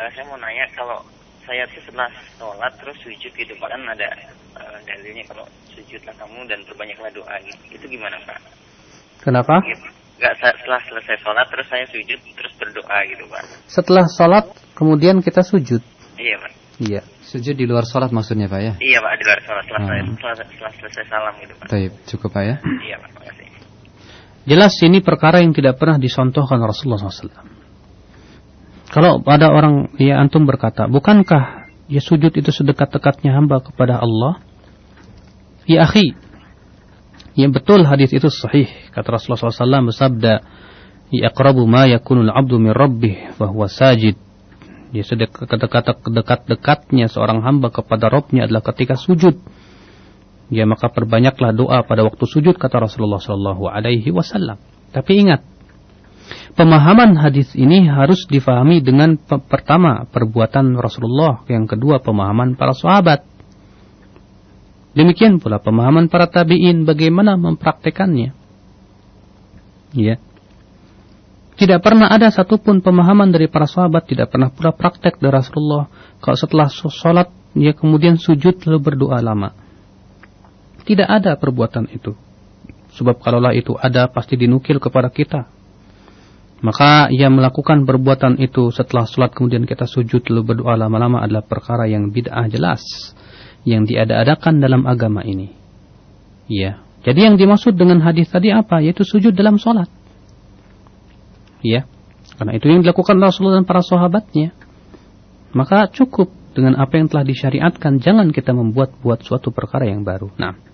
uh, saya mau nanya kalau saya tuh setelah sholat terus sujud gitu Pak kan ada uh, dalilnya kalau sujudlah kamu dan perbanyaklah doa gitu. Itu gimana Pak? Kenapa? Gitu. Gak setelah selesai sholat terus saya sujud terus berdoa gitu Pak. Setelah sholat kemudian kita sujud. Iya Pak. Iya. Sujud di luar sholat maksudnya Pak ya? Iya Pak di luar sholat setelah, Hmm. setelah, setelah selesai salam gitu Pak. Baik, cukup Pak ya. Iya Pak. Makasih. Jelas ini perkara yang tidak pernah disontohkan Rasulullah SAW. Kalau ada orang, ya antum berkata, bukankah ya sujud itu sedekat-dekatnya hamba kepada Allah? Ya akhi, ya betul hadis itu sahih. Kata Rasulullah SAW bersabda, Ya aqrabu ma yakunul abdu min rabbih fahuwa sajid. Ya sedekat-dekat-dekatnya seorang hamba kepada Rabbnya adalah ketika sujud. Ya maka perbanyaklah doa pada waktu sujud kata Rasulullah Shallallahu Alaihi Wasallam. Tapi ingat, pemahaman hadis ini harus difahami dengan pe- pertama perbuatan Rasulullah, yang kedua pemahaman para sahabat. Demikian pula pemahaman para tabiin bagaimana mempraktekannya. Ya. Tidak pernah ada satupun pemahaman dari para sahabat, tidak pernah pula praktek dari Rasulullah. Kalau setelah sholat, ya kemudian sujud lalu berdoa lama. Tidak ada perbuatan itu. Sebab kalaulah itu ada pasti dinukil kepada kita. Maka ia melakukan perbuatan itu setelah sholat kemudian kita sujud lalu berdoa lama-lama adalah perkara yang bid'ah jelas. Yang diada-adakan dalam agama ini. Ya. Jadi yang dimaksud dengan hadis tadi apa? Yaitu sujud dalam sholat. Ya. Karena itu yang dilakukan Rasulullah dan para sahabatnya. Maka cukup dengan apa yang telah disyariatkan. Jangan kita membuat-buat suatu perkara yang baru. Nah.